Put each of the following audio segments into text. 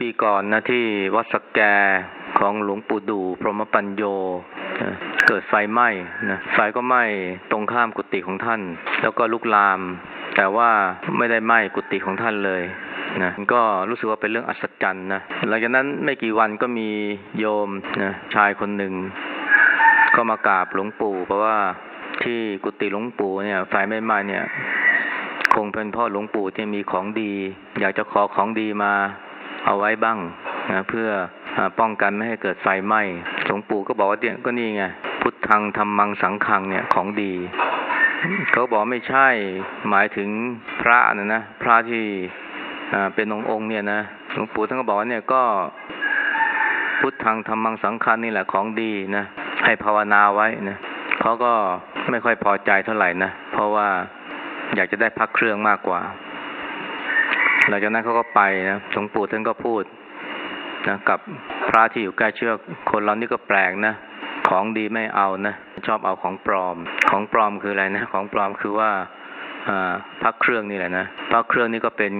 ปีก่อนนะที่วัดสแกของหลวงปู่ดู พรหมปัญโยเกิดไฟไหม้นะไฟก็ไหม้ตรงข้ามกุฏิของท่าน แล้วก็ลุกลาม แต่ว่าไม่ได้ไหม้กุฏิของท่านเลยนะก็รู้สึกว่าเป็นเรื่องอัศจรรย์นะหลังจากนั้นไม่กี่วันก็มีโยมนะชายคนหนึ่งก็มากราบหลวงปู่ เพราะว่าที่กุฏิหลวงปู่เนี่ยไฟไม่ไหม้เนี่ย คงเป็นพ่อหลวงปู่ที่มีของดี อยากจะขอของดีมา เอาไว้บ้างนะเพื่อป้องกันไม่ให้เกิดไฟไหม้หลวงปู่ก็บอกว่าเนี่ยก็นี่ไงพุทธังธรรมังสังขังเนี่ยของดี เขาบอกไม่ใช่หมายถึงพระนะนะพระที่เป็นองค์องค์เนี่ยนะหลวงปู่ท่านก็บอกว่าเนี่ยก็พุทธังธรรมังสังขังนี่แหละของดีนะให้ภาวนาไว้นะเขาก็ไม่ค่อยพอใจเท่าไหร่นะเพราะว่าอยากจะได้พักเครื่องมากกว่า หลังจากนั้นเขาก็ไปนะหลวงปู่ท่านก็พูดนะกับพระที่อยู่ใกล้เชือก คนเรานี่ก็แปลกนะ ของดีไม่เอานะ ชอบเอาของปลอม ของปลอมคืออะไรนะ ของปลอมคือว่าพักเครื่องนี่แหละนะพักเครื่องนี่ก็เป็น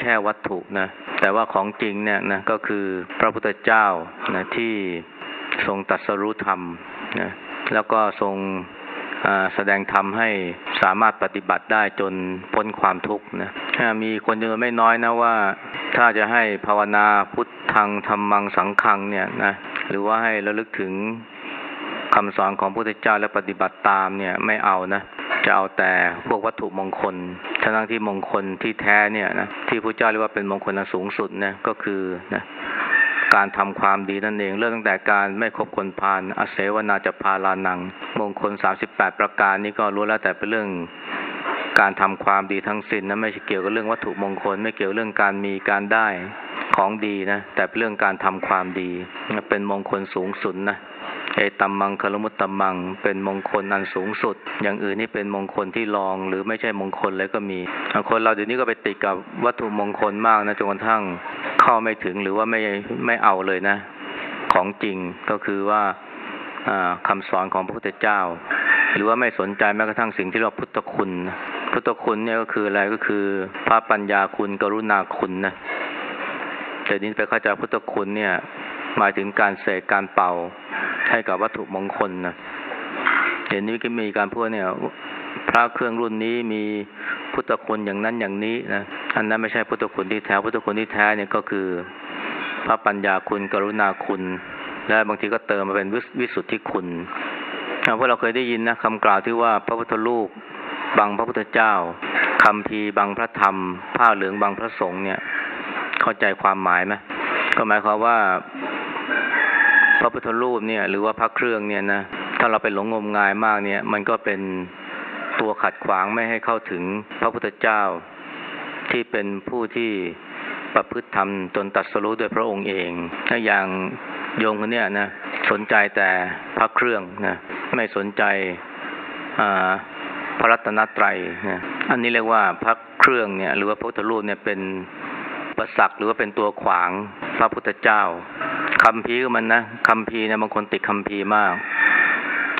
แค่วัตถุนะ แต่ว่าของจริงเนี่ยนะก็คือพระพุทธเจ้านะที่ทรงตรัสรู้ธรรมนะ แล้วก็ทรงแสดงธรรมให้สามารถปฏิบัติได้จนพ้นความทุกข์นะ มีคนจำนวนไม่น้อยนะว่า ถ้าจะให้ภาวนาพุทธังธรรมังสังขังเนี่ยนะหรือว่าให้ระลึกถึงคำสอนของพระพุทธเจ้าและปฏิบัติตามเนี่ยไม่เอานะจะเอาแต่พวกวัตถุมงคล ทั้งที่มงคลที่แท้เนี่ยนะที่พระเจ้าเรียกว่าเป็นมงคลอันสูงสุดนะก็คือนะการทำความดีนั่นเองเริ่มตั้งแต่การไม่คบคนพาลอาเสวนาจะพาลานัง มงคล38ประการนี้ก็รู้แล้วแต่เป็นเรื่อง การทำความดีทั้งสิ้นนะไม่ใช่เกี่ยวกับเรื่องวัตถุมงคล ไม่เกี่ยวเรื่องการมีการได้ของดีนะ แต่เป็นเรื่องการทำความดีเป็นมงคลสูงสุดนะเอตัมมังคลมุตตัมมัง เป็นมงคลอันสูงสุด อย่างอื่นนี่เป็นมงคลที่รอง หรือไม่ใช่มงคลเลยก็มีคนเราเดี๋ยวนี้ก็ไปติดกับวัตถุมงคลมากนะจนกระทั่งเข้าไม่ถึงหรือว่าไม่ไม่เอาเลยนะ ของจริงก็คือว่าคำสอนของพระพุทธเจ้า หรือว่าไม่สนใจแม้กระทั่งสิ่งที่เราพุทธคุณ พุทธคุณเนี่ยก็คืออะไรก็คือ พระปัญญาคุณกรุณาคุณนะแต่นี้ไปเข้าใจพุทธคุณเนี่ย หมายถึงการเสกการเป่าให้กับวัตถุมงคลนะเดี๋ยวนี้ก็มีการพูดเนี่ย พระเครื่องรุ่นนี้มีพุทธคุณอย่างนั้นอย่างนี้นะอันนั้นไม่ใช่พุทธคุณที่แท้พุทธคุณที่แท้เนี่ยก็คือ พระปัญญาคุณกรุณาคุณ และบางทีก็เติมมาเป็นวิสุทธิคุณเพราะเราเคยได้ยินนะคำกล่าวที่ว่าพระพุทธรูป บังพระพุทธเจ้าคำพีบังพระธรรม ผ้าเหลืองบังพระสงฆ์เนี่ย เข้าใจความหมายไหมก็หมายความว่า พระพุทธรูปเนี่ย หรือว่าพระเครื่องเนี่ยนะถ้าเราไปหลงงมงายมากเนี่ย มันก็เป็นตัวขัดขวางไม่ให้เข้าถึงพระพุทธเจ้า ที่เป็นผู้ที่ประพฤติธรรมจนตัดสรู้โดยพระองค์เอง ถ้าอย่างโยมคนเนี้ยนะสนใจแต่พระเครื่องนะไม่สนใจ พระรัตนตรัยนะอันนี้เรียกว่าพระเครื่องเนี่ย หรือว่าพระพุทธรูปเนี่ยเป็นประสักหรือว่าเป็นตัวขวางพระพุทธเจ้าคำพีมันนะคำพีเนี่ยบางคนติดคำพีมาก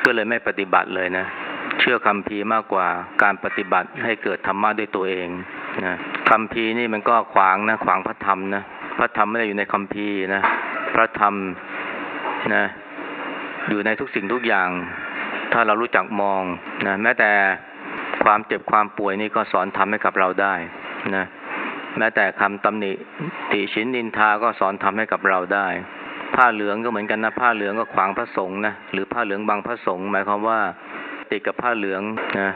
ก็เลยไม่ปฏิบัติเลยนะ เชื่อคำพีมากกว่าการปฏิบัติให้เกิดธรรมะด้วยตัวเองนะคำพีนี่มันก็ขวางนะ ขวางพระธรรมนะพระธรรมไม่ได้อยู่ในคำพีนะ พระธรรมนะ อยู่ในทุกสิ่งทุกอย่าง ถ้าเรารู้จักมองนะแม้แต่ความเจ็บความป่วยนี่ก็สอนทำให้กับเราได้นะแม้แต่คำตำหนิติชินนินทาก็สอนทำให้กับเราได้ ผ้าเหลืองก็เหมือนกันนะผ้าเหลืองก็ขวางพระสงฆ์นะหรือผ้าเหลืองบางพระสงฆ์หมายความว่าติดกับผ้าเหลืองนะ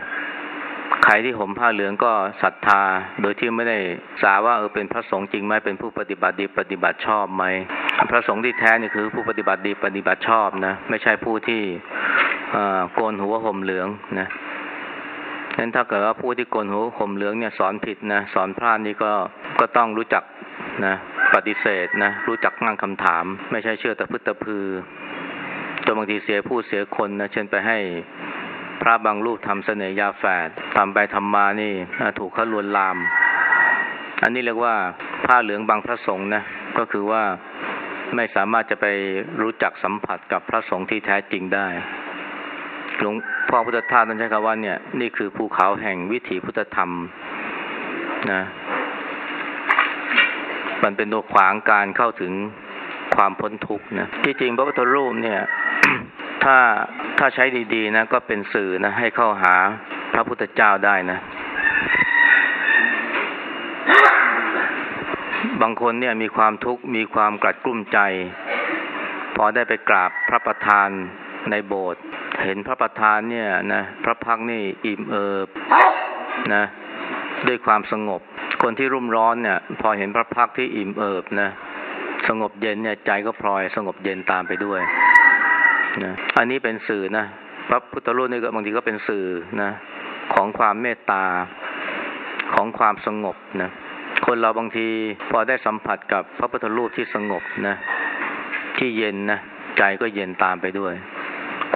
ใครที่ห่มผ้าเหลืองก็ศรัทธา โดยที่ไม่ได้สาว่าเออเป็นพระสงฆ์จริงไหมเป็นผู้ปฏิบัติดีปฏิบัติชอบไหมพระสงฆ์ที่แท้นี่คือผู้ปฏิบัติดีปฏิบัติชอบนะ ไม่ใช่ผู้ที่ โกนหัวห่มเหลืองนะนั้นถ้าเกิดว่าผู้ที่โกนหัวห่มเหลืองเนี่ยสอนผิดนะสอนพลาดนี่ก็ก็ต้องรู้จักนะปฏิเสธนะรู้จักงั่งคำถาม ไม่ใช่เชื่อแต่พึ่ตะพือจนบางทีเสียผู้เสียคนนะเช่นไปให้พระบางรูปทำเสน่ยาแฝดทำไปทำมานี่ถูกเขาลวนลาม อันนี้เรียกว่าผ้าเหลืองบางพระสงฆ์นะก็คือว่าไม่สามารถจะไปรู้จักสัมผัสกับพระสงฆ์ที่แท้จริงได้ หลวงพ่อพุทธทาสนั้นใช้คำว่าเนี่ยนี่คือภูเขาแห่งวิถีพุทธธรรมนะมันเป็นตัวขวางการเข้าถึงความพ้นทุกข์นะที่จริงพระพุทธรูปเนี่ย ถ้าถ้าใช้ดีๆนะก็เป็นสื่อนะให้เข้าหาพระพุทธเจ้าได้นะ บางคนเนี่ยมีความทุกข์มีความกลัดกลุ้มใจ พอได้ไปกราบพระประธานในโบสถ์ เห็นพระประธานเนี่ยนะพระพักนี่อิ่มเอิบนะด้วยความสงบ คนที่รุ่มร้อนเนี่ย พอเห็นพระพักที่อิ่มเอิบนะสงบเย็นเนี่ยใจก็พลอยสงบเย็นตามไปด้วยนะอันนี้เป็นสื่อนะพระพุทธรูปนี่ก็บางทีก็เป็นสื่อนะของความเมตตาของความสงบนะคนเราบางทีพอได้สัมผัสกับพระพุทธรูปที่สงบนะที่เย็นนะใจก็เย็นตามไปด้วย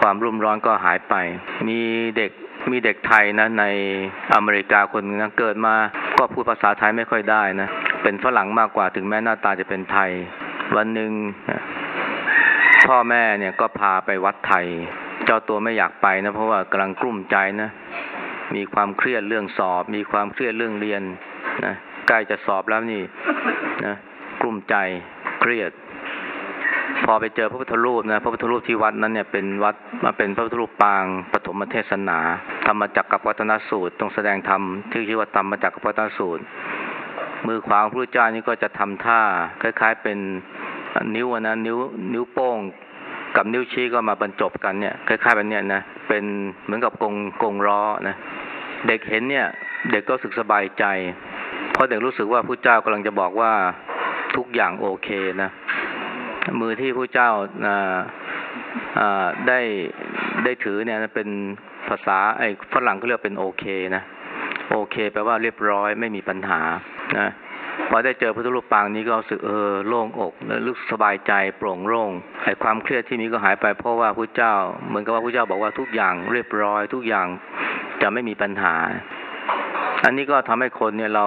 ความรุ่มร้อนก็หายไป มีเด็กมีเด็กไทยนะในอเมริกาคนนึงนะเกิดมาก็พูดภาษาไทยไม่ค่อยได้นะ เป็นฝรั่งมากกว่าถึงแม้หน้าตาจะเป็นไทย วันหนึ่งพ่อแม่เนี่ยก็พาไปวัดไทย เจ้าตัวไม่อยากไปนะ เพราะว่ากำลังกลุ้มใจนะ มีความเครียดเรื่องสอบ มีความเครียดเรื่องเรียนนะใกล้จะสอบแล้วนี่นะกลุ้มใจเครียด พอไปเจอพระพุทธรูปนะพระพุทธรูปที่วัดนั้นเนี่ยเป็นวัดมาเป็นพระพุทธรูปปางปฐมเทศนาธรรมจักรกับวัฒนสูตรตรงแสดงธรรมที่ชื่อว่าธรรมจักรกับวัฒนสูตร มือขวาของพระเจ้านี่ก็จะทำท่าคล้าย ๆ เป็นนิ้วนะนิ้วนิ้วโป้งกับนิ้วชี้ก็มาบรรจบกันเนี่ยคล้ายๆแบบเนี้ยนะเป็นเหมือนกับกงกงล้อนะเด็กเห็นเนี่ย เด็กก็รู้สึกสบายใจ เพราะเด็กรู้สึกว่าพระเจ้ากำลังจะบอกว่าทุกอย่างโอเคนะ มือที่พระเจ้าได้ได้ถือเนี่ยเป็นภาษาไอ้ฝรั่งเขาเรียกเป็นโอเคนะโอเคแปลว่าเรียบร้อยไม่มีปัญหานะพอได้เจอพระพุทธรูปปางนี้ก็รู้สึกเออโล่งอกแล้วรู้สบายใจโปร่งโล่งไอ้ความเครียดที่มีก็หายไปเพราะว่าพระเจ้า เหมือนกับว่าพระเจ้าบอกว่าทุกอย่างเรียบร้อย ทุกอย่างจะไม่มีปัญหา อันนี้ก็ทำให้คนเนี่ยเรา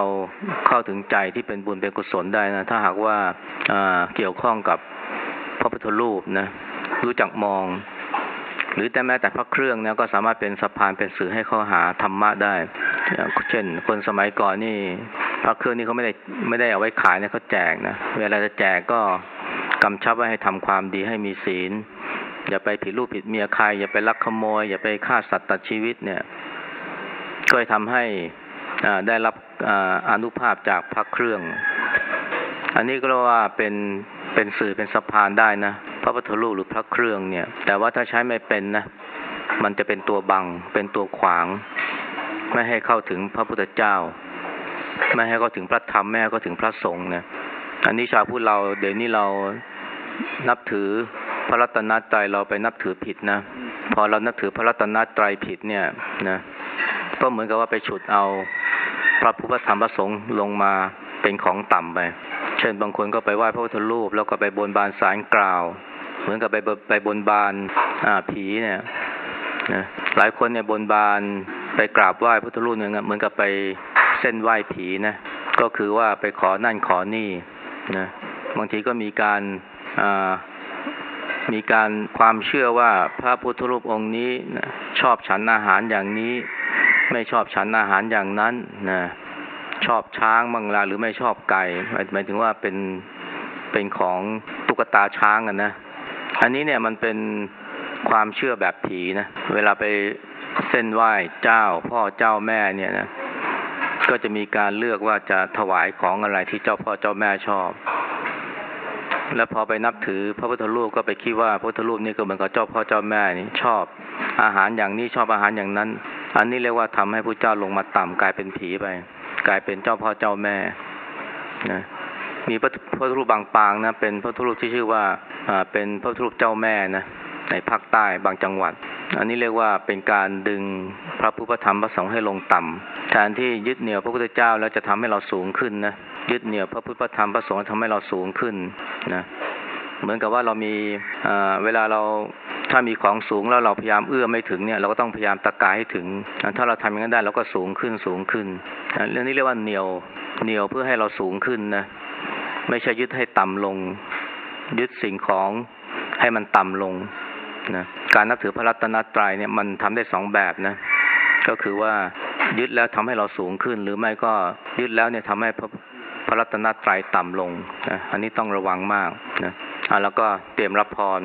เข้าถึงใจที่เป็นบุญเป็นกุศลได้นะถ้าหากว่าเกี่ยวข้องกับ ระพุทธรูปนะ รู้จักมอง หรือแต่แม้แต่พระเครื่องเนี่ยก็สามารถเป็นสะพานเป็นสื่อให้เข้าหาธรรมะได้ เช่น คนสมัยก่อนนี่ พระเครื่องนี่เขาไม่ได้ไม่ได้เอาไว้ขายนะเขาแจกนะเวลาจะแจกก็กำชับไว้ให้ทำความดีให้มีศีล อย่าไปผิดรูปผิดเมียใคร อย่าไปลักขโมย อย่าไปฆ่าสัตว์ตัดชีวิตเนี่ยก็ทำให้ได้รับอนุภาพจากพระเครื่อง อันนี้ก็เรียกว่าเป็น เป็นสื่อเป็นสะพานได้นะ พระพุทธรูปหรือพระเครื่องเนี่ย แต่ว่าถ้าใช้ไม่เป็นนะ มันจะเป็นตัวบัง เป็นตัวขวาง ไม่ให้เข้าถึงพระพุทธเจ้า ไม่ให้เข้าถึงพระธรรมแม่ก็ถึงพระสงฆ์นะอันนี้ชาวพุทธเราเดี๋ยวนี้เรานับถือพระรัตนตรัยเราไปนับถือผิดนะ พอเรานับถือพระรัตนตรัยผิดเนี่ยนะก็เหมือนกับว่าไปฉุดเอาพระพุทธธรรมพระสงฆ์ลงมาเป็นของต่ำไป เช่นบางคนก็ไปไหว้พระพุทธรูป แล้วก็ไปบนบานสารกล่าว เหมือนกับไปไปบนบานอ่าผีเนี่ยนะหลายคนเนี่ยบนบานไปกราบไหว้พระพุทธรูปเนี่ยเหมือนกับไปเส้นไหว้ผีนะก็คือว่าไปขอนั่นขอนี่นะบางทีก็มีการอ่ามีการความเชื่อว่าพระพุทธรูปองค์นี้นะชอบฉันอาหารอย่างนี้ ไม่ชอบฉันอาหารอย่างนั้นนะ ชอบช้างบังลาหรือไม่ชอบไก่หมายถึงว่าเป็นเป็นของตุ๊กตาช้างกันนะ อันนี้เนี่ยมันเป็นความเชื่อแบบผีนะ เวลาไปเส้นไหว้เจ้า พ่อเจ้าแม่เนี่ยนะ ก็จะมีการเลือกว่าจะถวายของอะไรที่เจ้าพ่อเจ้าแม่ชอบ แล้วพอไปนับถือพระพุทธรูปก็ไปคิดว่าพระพุทธรูปนี่ก็เหมือนกับเจ้าพ่อเจ้าแม่นี่ชอบ อาหารอย่างนี้ชอบอาหารอย่างนั้น อันนี้เรียกว่าทำให้พระเจ้าลงมาต่ำกลายเป็นผีไป กลายเป็นเจ้าพ่อเจ้าแม่นะมีพระพุทธรูปบางปางนะเป็นพระพุทธรูปที่ชื่อว่าอ่าเป็นพระพุทธรูปเจ้าแม่นะในภาคใต้บางจังหวัด อันนี้เรียกว่าเป็นการดึงพระพุทธธรรมพระสงฆ์ให้ลงต่ำแทนที่ยึดเหนี่ยวพระพุทธเจ้าแล้วจะทำให้เราสูงขึ้นนะยึดเหนี่ยวพระพุทธธรรมพระสงฆ์ทำให้เราสูงขึ้นนะเหมือนกับว่าเรามีเวลาเรา ถ้ามีของสูงแล้วเราพยายามเอื้อไม่ถึงเนี่ย เราก็ต้องพยายามตะกายให้ถึง ถ้าเราทำอย่างนั้นได้เราก็สูงขึ้นสูงขึ้นเรื่องนี้เรียกว่าเหนียวเหนียวเพื่อให้เราสูงขึ้นนะไม่ใช่ยึดให้ต่ำลง ยึดสิ่งของให้มันต่ำลงนะการนับถือพระรัตนตรัยเนี่ยมันทำได้สองแบบนะ ก็คือว่ายึดแล้วทำให้เราสูงขึ้น หรือไม่ก็ยึดแล้วเนี่ยทำให้พระพระรัตนตรัยต่ำลงนะอันนี้ต้องระวังมากนะอะแล้วก็เตรียมรับพร